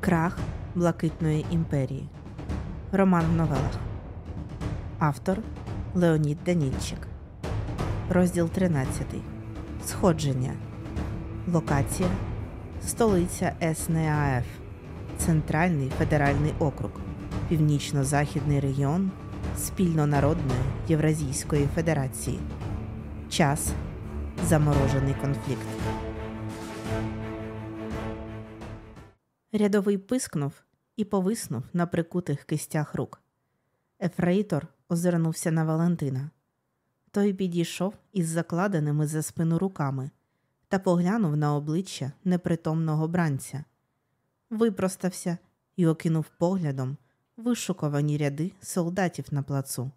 Крах Блакитної імперії. Роман в новелах. Автор Леонід Данільчик. Розділ 13. Сходження. Локація. Столиця СНАФ. Центральний федеральний округ. Північно-західний регіон Спільнонародної Євразійської Федерації. Час. Заморожений конфлікт. Рядовий пискнув і повиснув на прикутих кистях рук. Ефрейтор озирнувся на Валентина. Той підійшов із закладеними за спину руками та поглянув на обличчя непритомного бранця, випростався і окинув поглядом вишукувані ряди солдатів на плацу.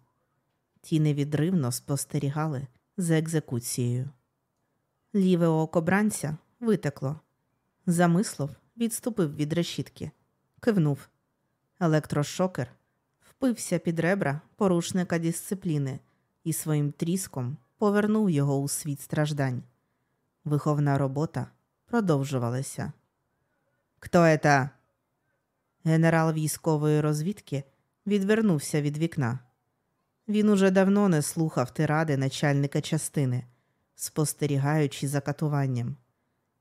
Ті невідривно спостерігали за екзекуцією. Ліве око бранця витекло. Замислов відступив від решітки, кивнув. Електрошокер впився під ребра порушника дисципліни і своїм тріском повернув його у світ страждань. Виховна робота продовжувалася. Хто это?» Генерал військової розвідки відвернувся від вікна. Він уже давно не слухав тиради начальника частини, спостерігаючи за катуванням.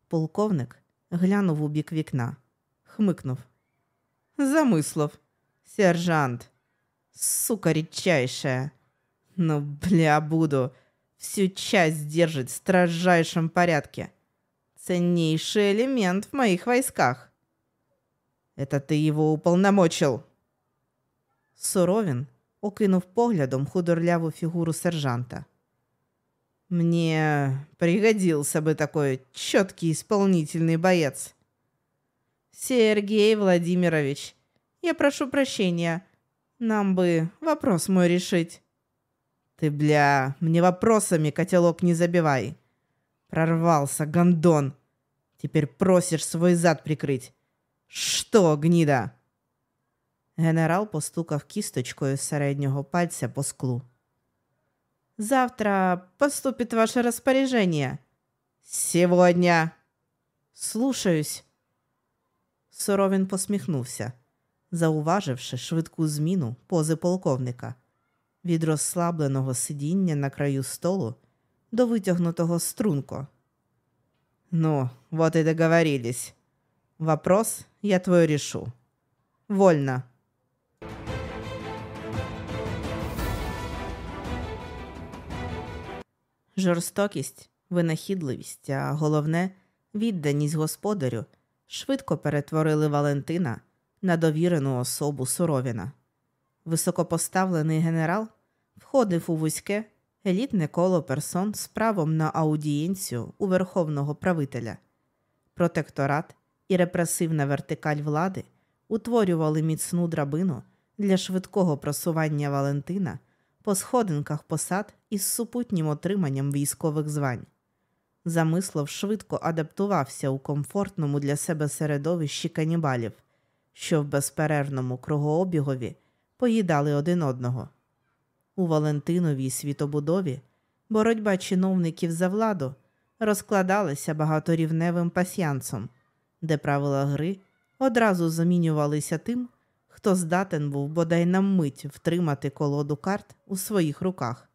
Полковник глянув у бік вікна, хмикнув. Замислов, сержант, сука редчайшая. Ну, бля, буду. Всю часть держит в строжайшем порядке. Ценнейший элемент в моих войсках. Это ты его уполномочил. Соровін окинув поглядом худорляву фігуру сержанта. Мне пригодился бы такой четкий исполнительный боец. Сергей Владимирович, я прошу прощения. Нам бы вопрос мой решить. Ты, бля, мне вопросами котелок не забивай. Прорвался, гондон. Теперь просишь свой зад прикрыть. Что, гніда? Генерал постукав кісточкою середнього пальця по склу. Завтра поступит ваше распоряжение. Сегодня. Слушаюсь. Соровін посміхнувся, зауваживши швидку зміну пози полковника від розслабленого сидіння на краю столу до витягнутого струнко. Ну, вот и договорились. Вопрос я твой решу. Вольно. Жорстокість, винахідливість, а головне відданість господарю швидко перетворили Валентина на довірену особу Суровіна. Високопоставлений генерал входив у вузьке елітне коло персон з правом на аудієнцію у верховного правителя. Протекторат і репресивна вертикаль влади утворювали міцну драбину для швидкого просування Валентина по сходинках посад із супутнім отриманням військових звань. Замислов швидко адаптувався у комфортному для себе середовищі канібалів, що в безперервному кругообігові поїдали один одного. У Валентиновій світобудові боротьба чиновників за владу розкладалася багаторівневим пасьянцом, де правила гри одразу замінювалися тим, хто здатен був бодай на мить втримати колоду карт у своїх руках.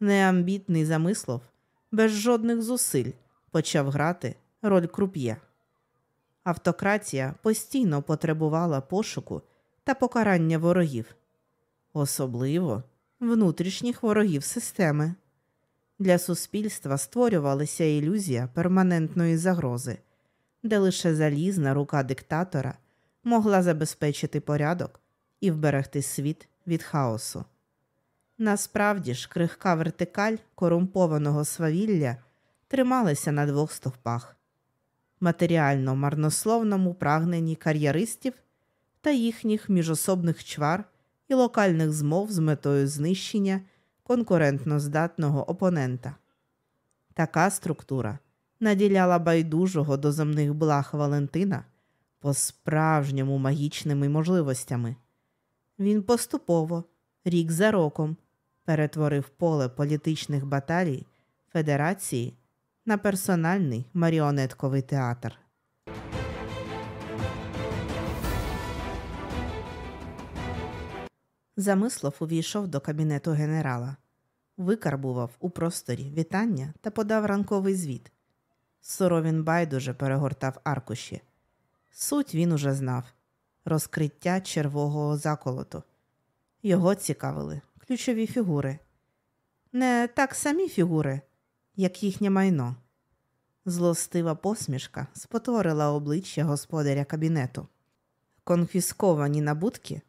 Неамбітний замислов без жодних зусиль почав грати роль круп'є. Автократія постійно потребувала пошуку та покарання ворогів, особливо внутрішніх ворогів системи. Для суспільства створювалася ілюзія перманентної загрози, де лише залізна рука диктатора могла забезпечити порядок і вберегти світ від хаосу. Насправді ж, крихка вертикаль корумпованого свавілля трималася на двох стовпах матеріально марнословному прагненні кар'єристів та їхніх міжособних чвар і локальних змов з метою знищення конкурентно здатного опонента. Така структура наділяла байдужого до земних благ Валентина по справжньому магічними можливостями. Він поступово, рік за роком, перетворив поле політичних баталій Федерації на персональний маріонетковий театр. Замислов увійшов до кабінету генерала, викарбував у просторі вітання та подав ранковий звіт. Соровін байдуже перегортав аркуші. Суть він уже знав розкриття червового заколоту. Його цікавили ключові фігури. Не так самі фігури, як їхнє майно. Злостива посмішка спотворила обличчя господаря кабінету. Конфісковані набутки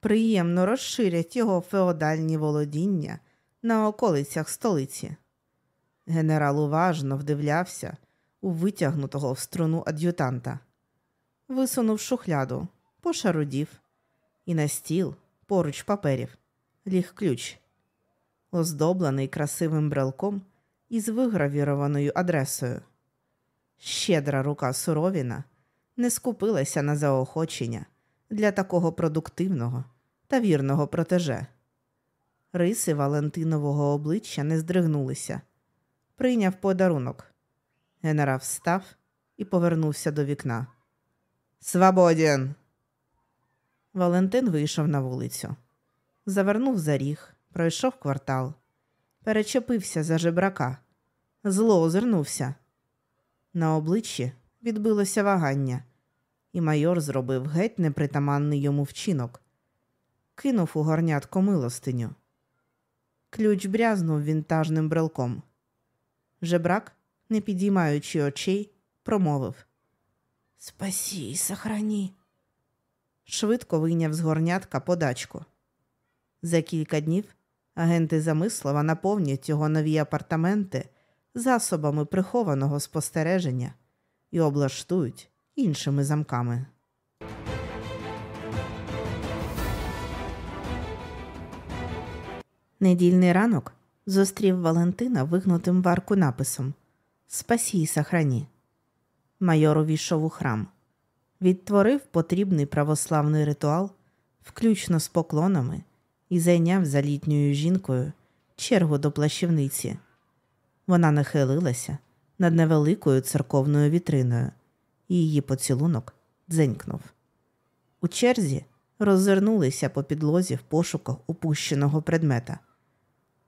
приємно розширять його феодальні володіння на околицях столиці. Генерал уважно вдивлявся у витягнутого в струну ад'ютанта, висунув шухляду, пошарудів, і на стіл, поруч паперів, ліг ключ, оздоблений красивим брелком із вигравірованою адресою. Щедра рука Суровіна не скупилася на заохочення для такого продуктивного та вірного протеже. Риси Валентинового обличчя не здригнулися. Прийняв подарунок. Генерал встав і повернувся до вікна. Свободен! Валентин вийшов на вулицю. Завернув за ріг, пройшов квартал, перечепився за жебрака, зло озирнувся. На обличчі відбилося вагання, і майор зробив геть непритаманний йому вчинок. Кинув у горнятко милостиню. Ключ брязнув вінтажним брелком. Жебрак, не підіймаючи очей, промовив Спасі і сохрані. Швидко вийняв з горнятка подачку. За кілька днів агенти Замислова наповнять його нові апартаменти засобами прихованого спостереження і облаштують іншими замками. Недільний ранок зустрів Валентина вигнутим в арку написом Спасі і сохрані. Майор увійшов у храм, відтворив потрібний православний ритуал, включно з поклонами, і зайняв за літньою жінкою чергу до плащівниці. Вона нахилилася над невеликою церковною вітриною, і її поцілунок дзенькнув. У черзі роззирнулися по підлозі в пошуках упущеного предмета.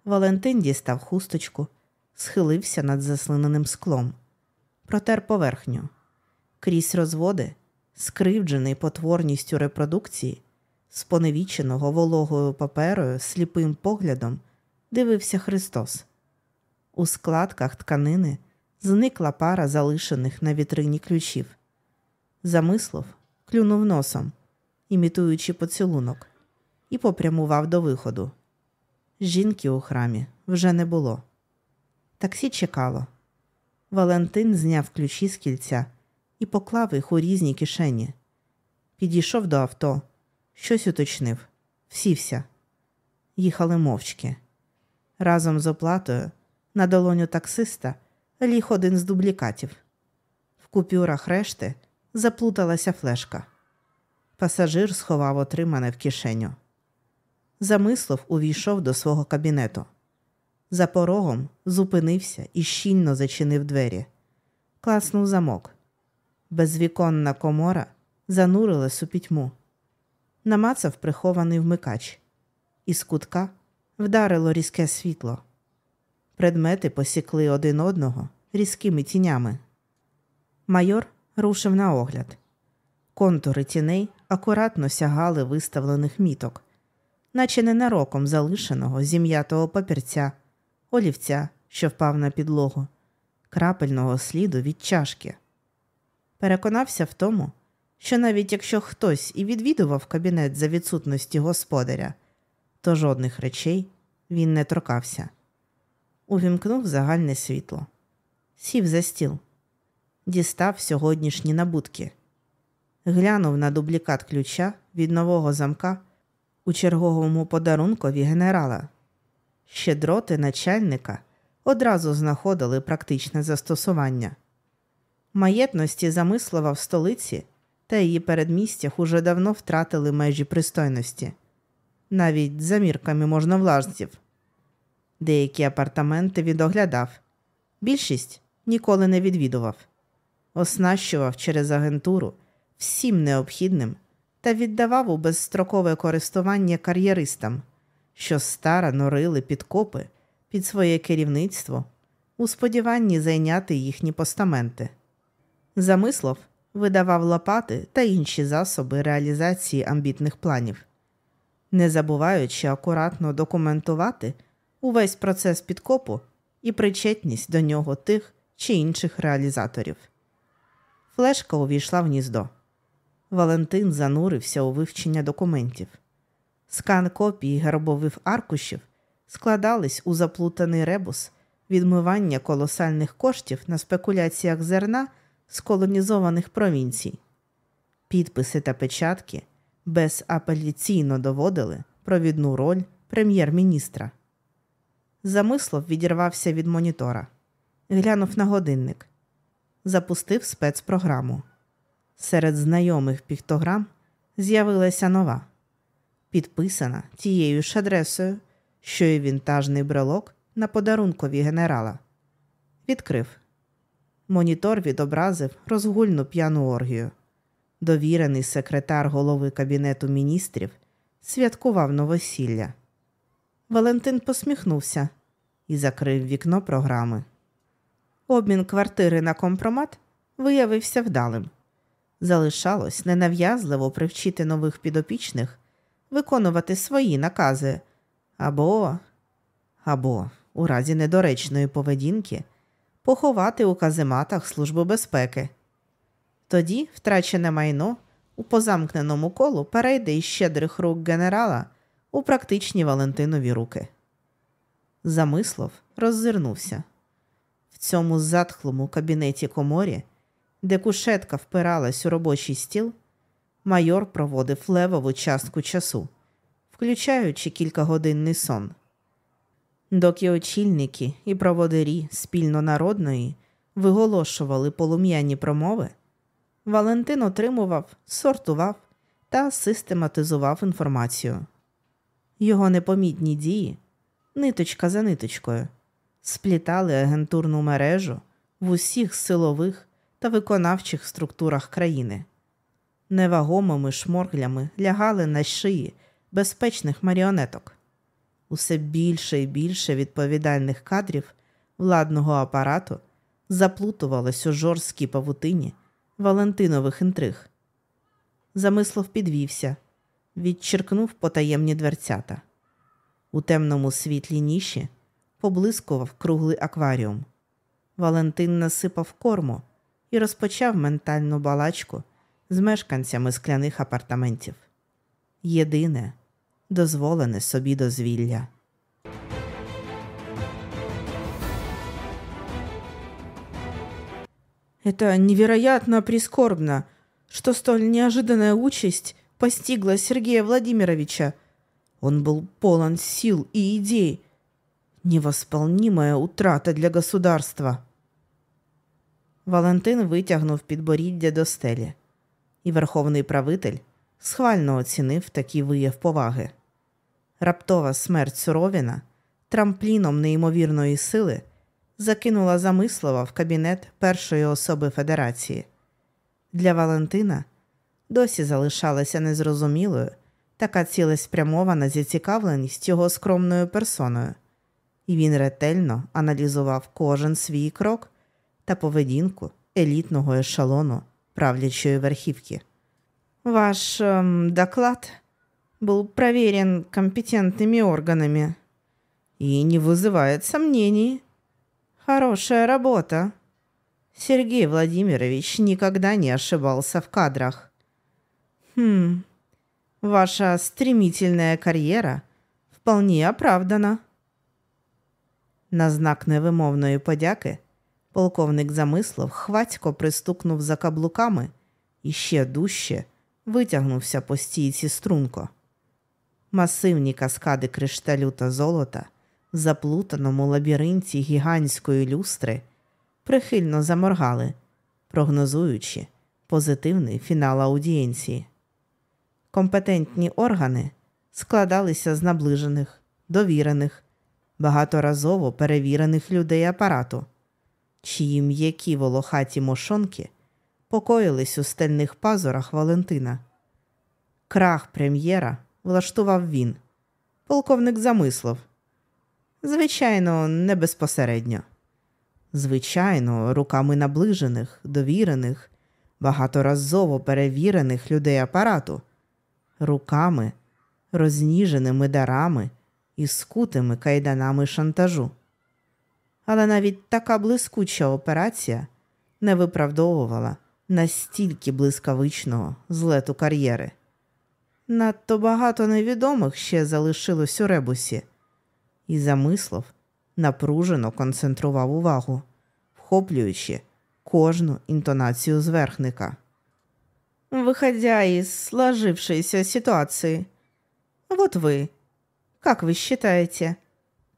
Валентин дістав хусточку, схилився над заслиненим склом, протер поверхню. Крізь розводи, скривджений потворністю репродукції, споневіченого вологою паперою сліпим поглядом, дивився Христос. У складках тканини зникла пара залишених на вітрині ключів. Замислов клюнув носом, імітуючи поцілунок, і попрямував до виходу. Жінки у храмі вже не було. Таксі чекало. Валентин зняв ключі з кільця і поклав їх у різні кишені. Підійшов до авто, щось уточнив, сівся. Їхали мовчки. Разом з оплатою на долоню таксиста ліг один з дублікатів. В купюрах решти заплуталася флешка. Пасажир сховав отримане в кишеню. Замислов увійшов до свого кабінету. За порогом зупинився і щільно зачинив двері. Класнув замок. Безвіконна комора занурилась у пітьму. Намацав прихований вмикач. Із кутка вдарило різке світло. Предмети посікли один одного різкими тінями. Майор рушив на огляд. Контури тіней акуратно сягали виставлених міток, наче ненароком залишеного зім'ятого папірця, олівця, що впав на підлогу, крапельного сліду від чашки. Переконався в тому, що навіть якщо хтось і відвідував кабінет за відсутності господаря, то жодних речей він не торкався. Увімкнув загальне світло, сів за стіл, дістав сьогоднішні набутки, глянув на дублікат ключа від нового замка у черговому подарункові генерала. Щедроти начальника одразу знаходили практичне застосування. Маєтності замислова в столиці та її передмістях уже давно втратили межі пристойності, навіть за мірками можновлажців. Деякі апартаменти відоглядав, більшість ніколи не відвідував, оснащував через агентуру всім необхідним та віддавав у безстрокове користування кар'єристам, що старано рили підкопи під своє керівництво у сподіванні зайняти їхні постаменти. Замислов видавав лопати та інші засоби реалізації амбітних планів, не забуваючи акуратно документувати увесь процес підкопу і причетність до нього тих чи інших реалізаторів. Флешка увійшла в гніздо. Валентин занурився у вивчення документів. Скан копії гербових аркушів складались у заплутаний ребус відмивання колосальних коштів на спекуляціях зерна з колонізованих провінцій. Підписи та печатки безапеляційно доводили провідну роль прем'єр-міністра. Замислов відірвався від монітора, глянув на годинник, запустив спецпрограму. Серед знайомих піктограм з'явилася нова, підписана тією ж адресою, що й вінтажний брелок на подарункові генерала. Відкрив. Монітор відобразив розгульну п'яну оргію. Довірений секретар голови Кабінету міністрів святкував новосілля. Валентин посміхнувся і закрив вікно програми. Обмін квартири на компромат виявився вдалим. Залишалось ненав'язливо привчити нових підопічних виконувати свої накази або, або, у разі недоречної поведінки, поховати у казематах Служби безпеки. Тоді втрачене майно у позамкненому колу перейде із щедрих рук генерала у практичні Валентинові руки. Замислов роззирнувся. В цьому затхлому кабінеті коморі, де кушетка впиралась у робочий стіл, майор проводив левову частку часу, включаючи кількагодинний сон. Доки очільники і проводирі спільнонародної виголошували полум'яні промови, Валентин отримував, сортував та систематизував інформацію. Його непомітні дії, ниточка за ниточкою, сплітали агентурну мережу в усіх силових та виконавчих структурах країни, невагомими шморглями лягали на шиї безпечних маріонеток. Усе більше і більше відповідальних кадрів владного апарату заплутувалось у жорсткій павутині Валентинових інтриг. Замислов підвівся, відчеркнув потаємні дверцята. У темному світлі ніші поблискував круглий акваріум. Валентин насипав корму і розпочав ментальну балачку з мешканцями скляних апартаментів. Єдине дозволене собі дозвілля. Это невероятно прискорбно, что столь неожиданная участь постигла Сергея Владимировича. Он был полон сил и идей. Невосполнимая утрата для государства. Валентин витягнув підборіддя до стелі, і верховний правитель схвально оцінив такий вияв поваги. Раптова смерть Суровіна трампліном неймовірної сили закинула замислова в кабінет першої особи Федерації. Для Валентина досі залишалася незрозумілою така цілеспрямована зацікавленість його скромною персоною, і він ретельно аналізував кожен свій крок та поведінку елітного ешелону правлячої верхівки. Ваш эм, доклад был проверен компетентными органами и не вызывает сомнений. Хорошая работа. Сергей Владимирович никогда не ошибался в кадрах. Хм, ваша стремительная карьера вполне оправдана. На знак невимовної подяки полковник замислив, хвацько пристукнув за каблуками і ще дужче витягнувся по стійці струнко. Масивні каскади кришталю та золота в заплутаному лабіринті гігантської люстри прихильно заморгали, прогнозуючи позитивний фінал аудієнції. Компетентні органи складалися з наближених, довірених, багаторазово перевірених людей апарату, чиї м'які волохаті мошонки покоїлись у стельних пазурах Валентина. Крах прем'єра влаштував він. Полковник замислив. Звичайно, не безпосередньо. Звичайно, руками наближених, довірених, багаторазово перевірених людей апарату, руками, розніженими дарами і скутими кайданами шантажу. Але навіть така блискуча операція не виправдовувала настільки блискавичного злету кар'єри. Надто багато невідомих ще залишилось у ребусі, і замислов напружено концентрував увагу, вхоплюючи кожну інтонацію зверхника. Выходя из сложившейся ситуации, вот вы, как вы считаете,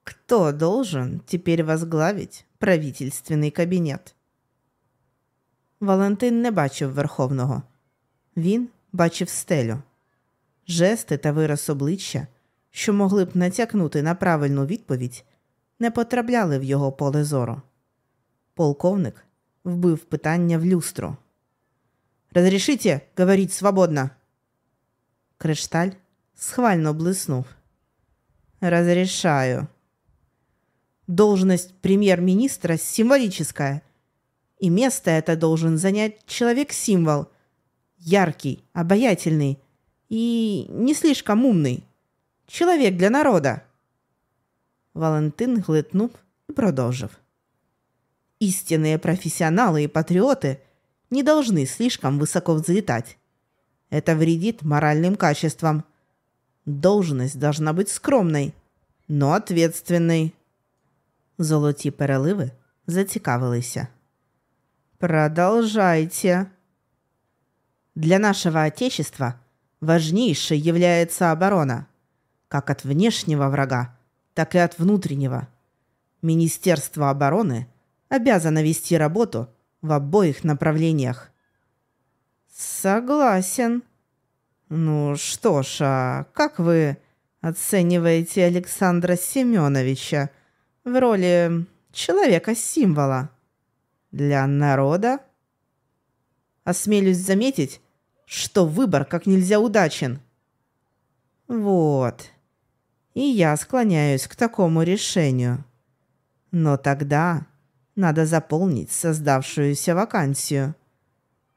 Кто должен теперь возглавить правительственный кабінет? Валентин не бачив Верховного. Він бачив стелю. Жести та вираз обличчя, що могли б натякнути на правильну відповідь, не потрапляли в його поле зору. Полковник вбив питання в люстру. «Разрешите говорить свободно?» Кришталь схвально блиснув. «Разрешаю. Должность премьер-министра символическая, и место это должен занять человек-символ, яркий, обаятельный и не слишком умный. Человек для народа». Валентин глитнув и продолжив. Истинные профессионалы и патриоты не должны слишком высоко взлетать. Это вредит моральным качествам. Должность должна быть скромной, но ответственной. Золоті переливи зацікавилися. Продолжайте. Для нашего Отечества важнейшей является оборона, как от внешнего врага, так и от внутреннего. Министерство обороны обязано вести работу в обоих направлениях. Согласен. Ну что ж, а как вы оцениваете Александра Семеновича в роли человека-символа? Для народа? Осмелюсь заметить, что выбор как нельзя удачен. Вот. И я склоняюсь к такому решению. Но тогда надо заполнить создавшуюся вакансию.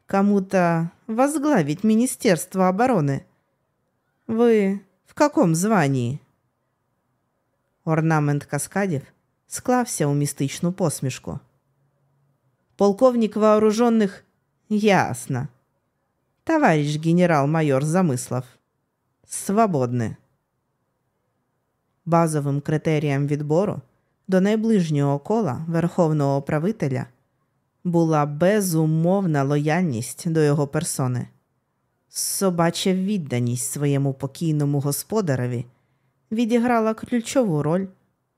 Кому-то возглавить Министерство обороны. Вы в каком званні? Орнамент каскадів склався у містичну посмішку. Полковник вооруженных ясно. Товарищ генерал-майор Замислов. Свободны. Базовим критерієм відбору до найближнього кола верховного правителя була безумовна лояльність до його персони, собача відданість своєму покійному господареві відіграла ключову роль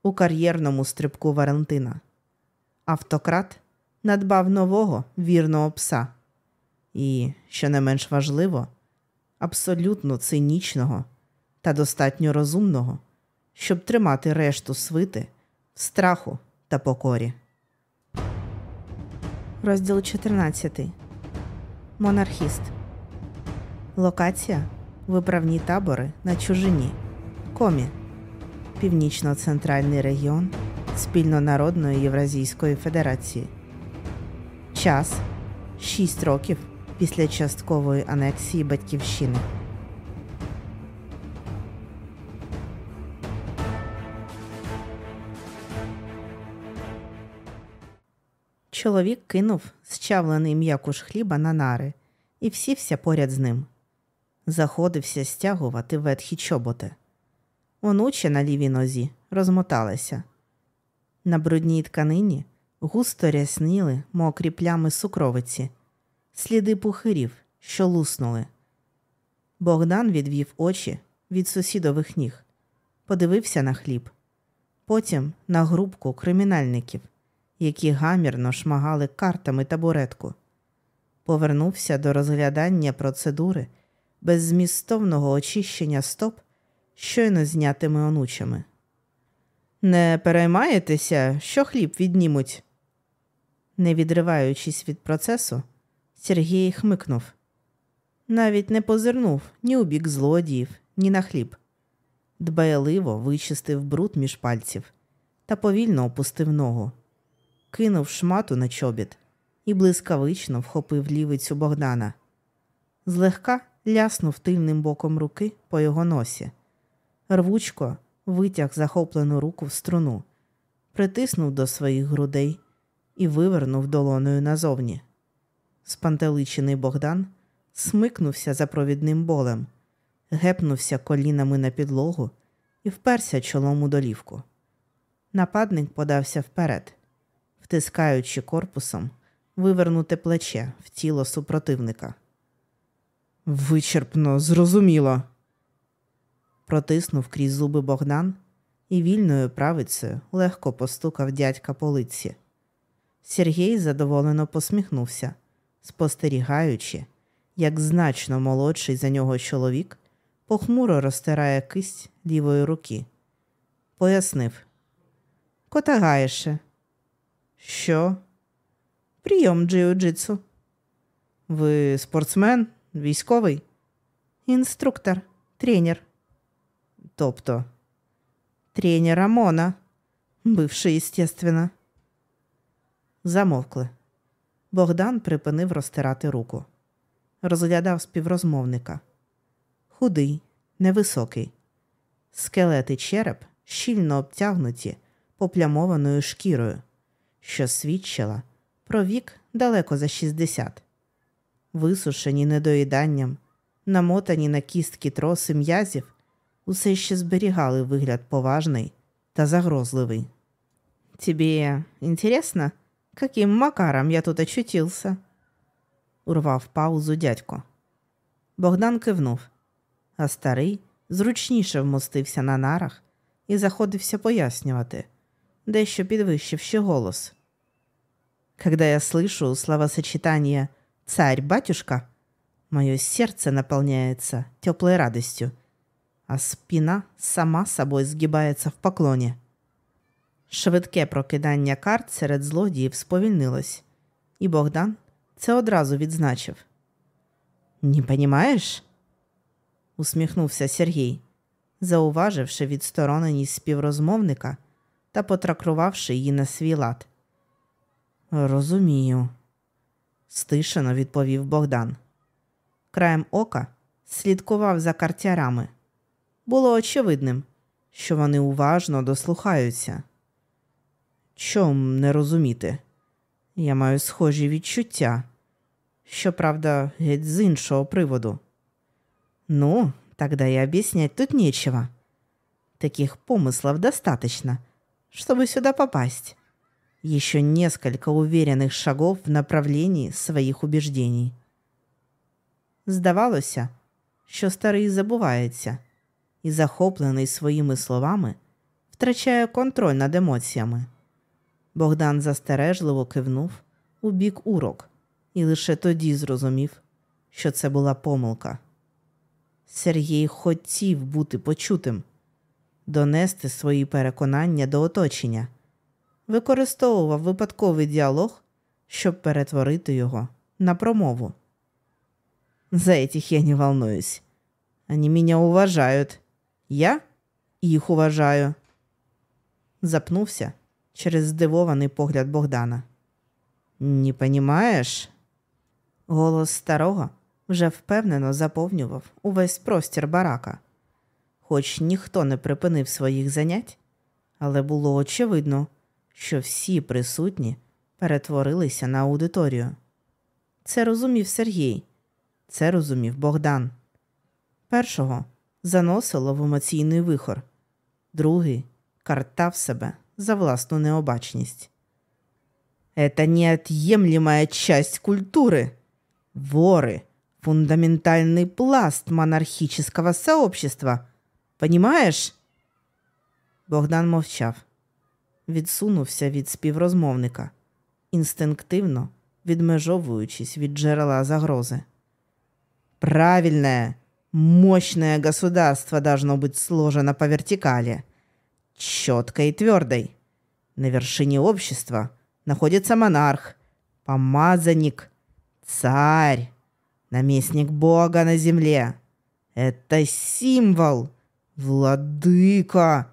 у кар'єрному стрибку Валентина. Автократ надбав нового вірного пса і, що не менш важливо, абсолютно цинічного та достатньо розумного, щоб тримати решту свити страху та покорі. Розділ 14. Монархіст. Локація виправні табори на чужині. Комі. Північно-центральний регіон Спільнонародної Євразійської Федерації. Час 6 років після часткової анексії Батьківщини. Чоловік кинув зчавлений м'якуш хліба на нари і всівся поряд з ним. Заходився стягувати ветхі чоботи. Онуче на лівій нозі розмоталися. На брудній тканині густо рясніли мокрі плями сукровиці, сліди пухирів, що луснули. Богдан відвів очі від сусідових ніг, подивився на хліб, потім на групку кримінальників які гамірно шмагали картами табуретку. Повернувся до розглядання процедури беззмістовного очищення стоп, щойно знятими онучами. Не переймаєтеся, що хліб віднімуть? Не відриваючись від процесу, Сергій хмикнув. навіть не позирнув ні у бік злодіїв, ні на хліб. Дбайливо вичистив бруд між пальців та повільно опустив ногу, кинув шмату на чобіт і блискавично вхопив лівицю Богдана. Злегка ляснув тильним боком руки по його носі. Рвучко витяг захоплену руку в струну, притиснув до своїх грудей і вивернув долоною назовні. Спантеличений Богдан смикнувся за провідним болем, гепнувся колінами на підлогу і вперся чолом у долівку. Нападник подався вперед, втискаючи корпусом вивернуте плече в тіло супротивника. Вичерпно, зрозуміло. Протиснув крізь зуби Богдан і вільною правицею легко постукав дядька по лиці. Сергій задоволено посміхнувся, спостерігаючи, як значно молодший за нього чоловік похмуро розтирає кисть лівої руки. Пояснив Котагаєше. Що? Прийом джиу-джитсу. Ви спортсмен? Військовий? Інструктор, тренер. Тобто тренер Амона, бивший, естественно. Замовкли. Богдан припинив розтирати руку. Розглядав співрозмовника. Худий, невисокий. Скелет і череп щільно обтягнуті поплямованою шкірою, що свідчила про вік далеко за 60. Висушені недоїданням, намотані на кістки троси м'язів, усе ще зберігали вигляд поважний та загрозливий. Тебе интересно, каким макаром я тут очутился? урвав паузу дядько. Богдан кивнув, а старий зручніше вмостився на нарах і заходився пояснювати, дещо підвищивши голос. Когда я слышу словосочетание «царь-батюшка», мое сердце наполняется теплой радостью, а спина сама собой сгибається в поклоні. Швидке прокидання карт серед злодіїв сповільнилось, і Богдан це одразу відзначив. Не понімаєш? усміхнувся Сергій, зауваживши відстороненість співрозмовника та потракрувавши її на свій лад. Розумію, стишено відповів Богдан. Краєм ока слідкував за картярами Було очевидним, що вони уважно дослухаються. Чом не розуміти? Я маю схожі відчуття, щоправда, геть з іншого приводу. Ну, тогда и объяснять тут нечего. Таких помыслов достаточно, чтобы сюда попасть. Еще несколько уверенных шагов в направлении своїх убеждений. Здавалося, що старий забувається і, захоплений своїми словами, втрачає контроль над емоціями. Богдан застережливо кивнув у бік урок і лише тоді зрозумів, що це була помилка. Сергій хотів бути почутим, донести свої переконання до оточення, використовував випадковий діалог, щоб перетворити його на промову. За этих я не волнуюсь. Они меня уважают. Я їх уважаю. Запнувся через здивований погляд Богдана. Не понімаєш? Голос старого вже впевнено заповнював увесь простір барака. Хоч ніхто не припинив своїх занять, але було очевидно, що всі присутні перетворилися на аудиторію. Це розумів Сергій, це розумів Богдан. Першого заносило в емоційний вихор, другий картав себе за власну необачність. Это неотъемлемая часть культуры. Воры – фундаментальный пласт монархического сообщества. Понимаешь? Богдан мовчав, відсунувся від співрозмовника, інстинктивно відмежовуючись від джерела загрози. Правильное, Мощное государство должно быть сложено по вертикали, четкой и твердой. На вершине общества находится монарх, помазанник, царь. наместник Бога на земле. Это символ, владыка.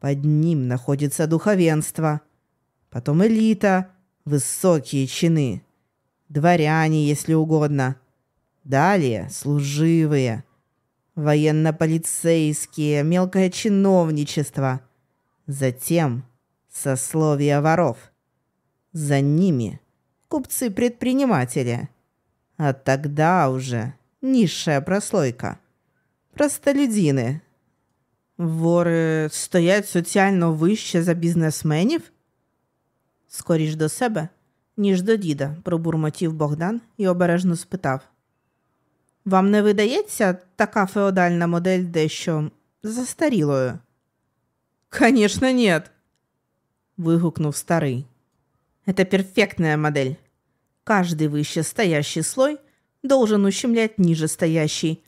Под ним находится духовенство, потом элита, высокие чины, дворяне, если угодно. Далее служивые, военно-полицейские, мелкое чиновничество. Затем сословия воров. За ними купцы-предприниматели. А тогда уже низшая прослойка. Простолюдины. Вори стоять соціально вище за бізнесменів? Скоріш до себе, ніж до діда, пробурмотів Богдан і обережно спитав. Вам не видається така феодальна модель дещо застарілою? Конечно, нет, вигукнув старий. Это перфектная модель. Каждый вышестоящий слой должен ущемлять нижестоящий,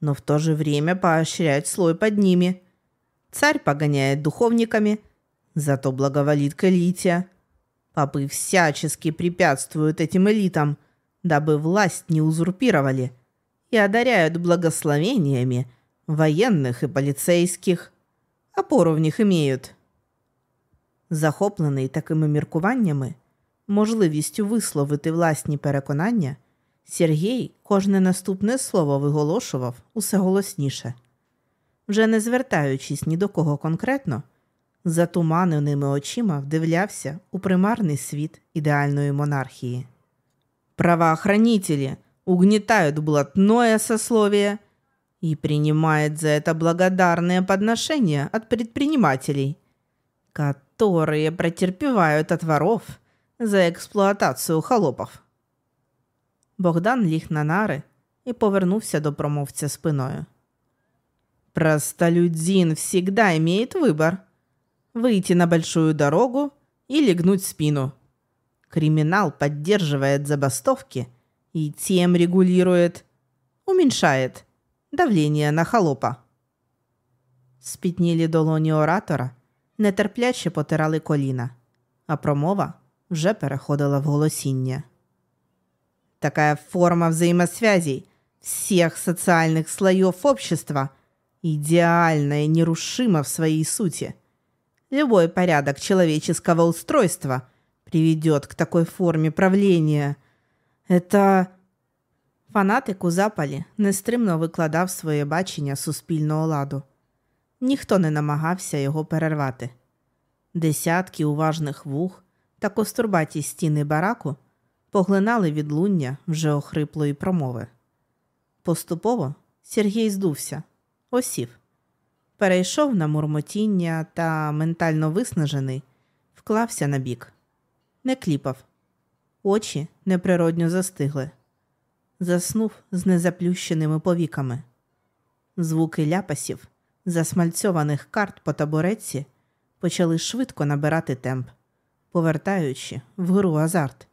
но в то же время поощрять слой под ними. Царь погоняет духовниками, зато благоволит к элите. Попы всячески препятствуют этим элитам, дабы власть не узурпировали, и одаряют благословениями военных и полицейских. Опору в них имеют. Захоплений такими міркуваннями, можливістю висловити власні переконання, Сергій кожне наступне слово виголошував усе голосніше, вже не звертаючись ні до кого конкретно, затуманеними очима вдивлявся у примарний світ ідеальної монархії. Правоохранители угнетают блатное сословие и принимают за это благодарные подношения от предпринимателей, которые претерпевают от воров за експлуатацію холопов. Богдан ліг на нари і повернувся до промовця спиною. Простолюдин всегда имеет выбор – выйти на большую дорогу или гнуть спину. Криминал поддерживает забастовки и тем регулирует, уменьшает давление на холопа. Спітнілі долоні оратора нетерпляче потирали коліна, а промова вже переходила в голосіння. Такая форма взаимосвязей всех социальных слоев общества идеальна и нерушима в своей сути. Любой порядок человеческого устройства приведет к такой форме правления. Это фанатик у запалі нестримно викладав своє бачення суспільного ладу. Ніхто не намагався його перервати. Десятки уважних вух та кострубаті стіни бараку поглинали відлуння вже охриплої промови. Поступово Сергій здувся, осів, перейшов на мурмотіння та ментально виснажений, вклався на бік. не кліпав, очі неприродньо застигли, заснув з незаплющеними повіками. Звуки ляпасів, засмальцьованих карт по табуретці, почали швидко набирати темп, повертаючи в гру азарт.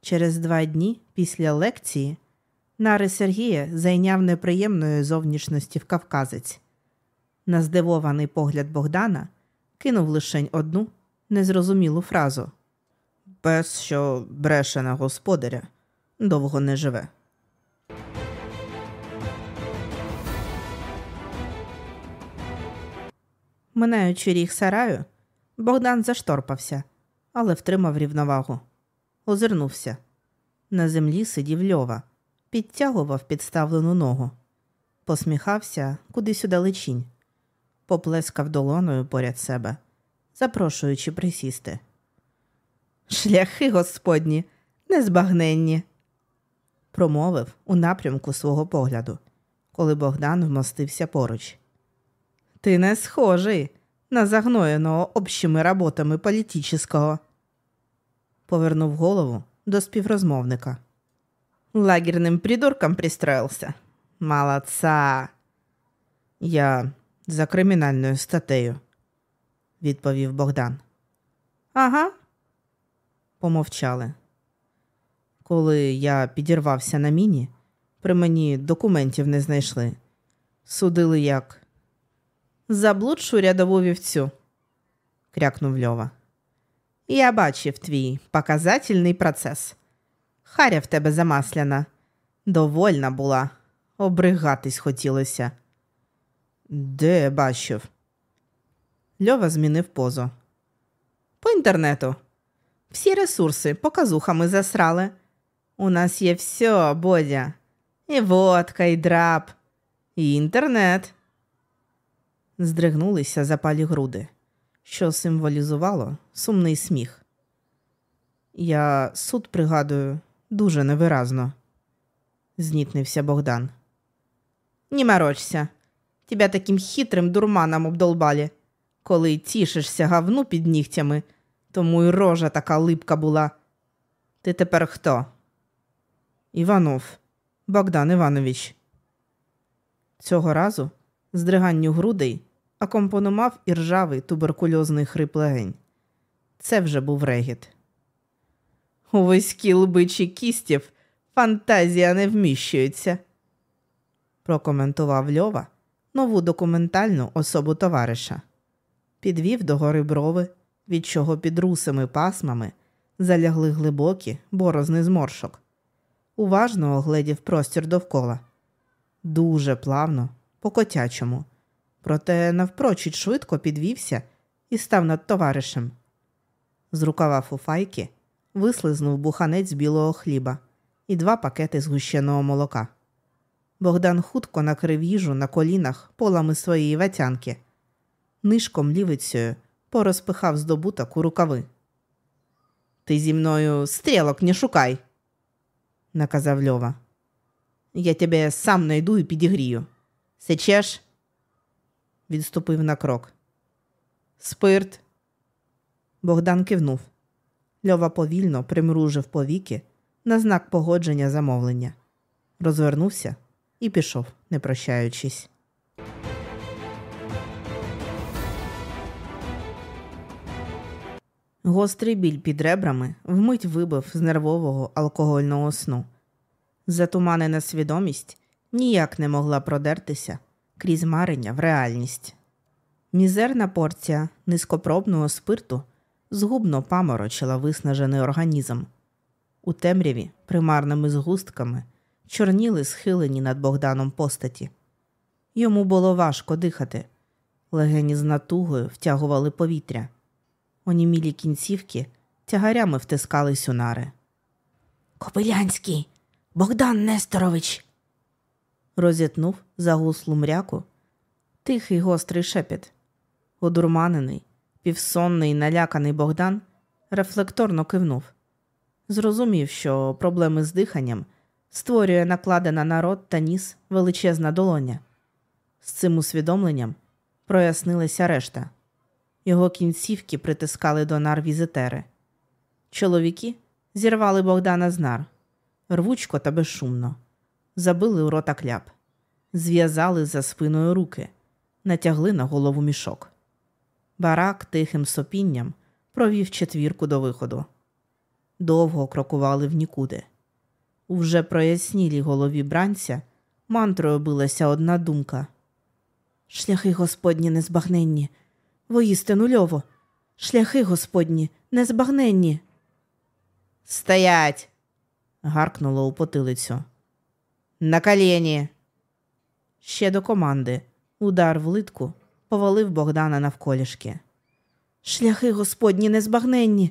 Через два дні після лекції нари Сергія зайняв неприємної зовнішності в Кавказець. На здивований погляд Богдана кинув лишень одну незрозумілу фразу Пес, що бреше на господаря, довго не живе. Минаючи ріг сараю, Богдан зашторпався, але втримав рівновагу озирнувся. На землі сидів льова, підтягував підставлену ногу, посміхався кудись удалечінь, поплескав долоною поряд себе, запрошуючи присісти. Шляхи господні, незбагненні, промовив у напрямку свого погляду, коли Богдан вмостився поруч. Ти не схожий на загноєного общими роботами політичного повернув голову до співрозмовника. Лагерним придурком пристроился. Молодца. Я за кримінальною статтею, відповів Богдан. Ага. Помовчали. Коли я підірвався на міні, при мені документів не знайшли. Судили як заблудшу рядову вівцю, крякнув Льова. Я бачив твій показательний процес. Харя в тебе замасляна. Довольна була, обригатись хотілося. Де бачив? Льова змінив позу. По інтернету. Всі ресурси показухами засрали. У нас є все, Бодя. І водка, і драп, і інтернет. Здригнулися запалі груди, що символізувало сумний сміх. Я суд пригадую дуже невиразно, знітнився Богдан. Не морочься. Тебя таким хитрим дурманом обдолбали. Коли тішишся гавну під нігтями, тому й рожа така липка була. Ти тепер хто? Іванов, Богдан Іванович. Цього разу здриганню грудей акомпонував і ржавий туберкульозний хрип легень. Це вже був регіт. У вузькі лбичі кістів фантазія не вміщується, прокоментував Льова нову документальну особу товариша. Підвів до гори брови, від чого під русими пасмами залягли глибокі борозни зморшок. Уважно огледів простір довкола. Дуже плавно, по котячому, проте навпрочуд швидко підвівся і став над товаришем. З рукава фуфайки вислизнув буханець білого хліба і два пакети згущеного молока. Богдан хутко накрив їжу на колінах полами своєї ватянки, нишком лівицею порозпихав здобуток у рукави. Ти зі мною стрілок не шукай, наказав Льова. Я тебе сам найду і підігрію. Сечеш? Відступив на крок. Спирт. Богдан кивнув. Льова повільно примружив повіки на знак погодження замовлення, розвернувся і пішов, не прощаючись. Гострий біль під ребрами вмить вибив з нервового алкогольного сну. Затуманена свідомість ніяк не могла продертися крізь марення в реальність. Мізерна порція низькопробного спирту згубно паморочила виснажений організм. У темряві примарними згустками чорніли схилені над Богданом постаті. Йому було важко дихати, легені з натугою втягували повітря. Онімілі кінцівки тягарями втискались у нари. Копилянський, Богдан Несторович. розітнув загуслу мряку. Тихий гострий шепіт. Одурманений, півсонний, наляканий Богдан рефлекторно кивнув. Зрозумів, що проблеми з диханням створює накладена на рот та ніс величезна долоня. З цим усвідомленням прояснилася решта. Його кінцівки притискали до нар візитери. Чоловіки зірвали Богдана з нар, рвучко та безшумно, забили у рота кляп, зв'язали за спиною руки, натягли на голову мішок. Барак тихим сопінням провів четвірку до виходу. Довго крокували в нікуди. У вже прояснілій голові бранця мантрою билася одна думка. Шляхи господні незбагненні, воістину льово, шляхи господні незбагненні. Стоять. гаркнуло у потилицю. На колені. Ще до команди. Удар в литку повалив Богдана навколішки. Шляхи господні незбагненні.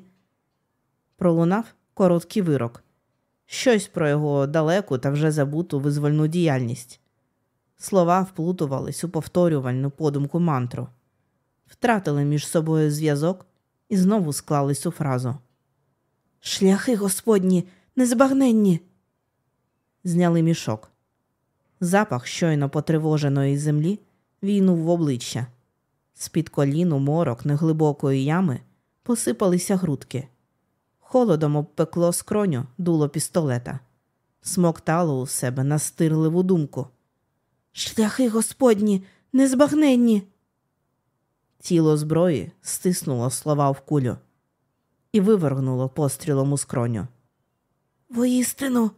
Пролунав короткий вирок щось про його далеку та вже забуту визвольну діяльність. Слова вплутувались у повторювальну подумку мантру, втратили між собою зв'язок і знову склались у фразу. Шляхи господні, незбагненні. Зняли мішок. Запах щойно потривоженої землі війнув в обличчя. З-під коліну морок неглибокої ями посипалися грудки. Холодом обпекло скроню дуло пістолета, смоктало у себе настирливу думку. Шляхи господні, незбагненні. Тіло зброї стиснуло слова в кулю і вивергнуло пострілом у скроню. Воістину,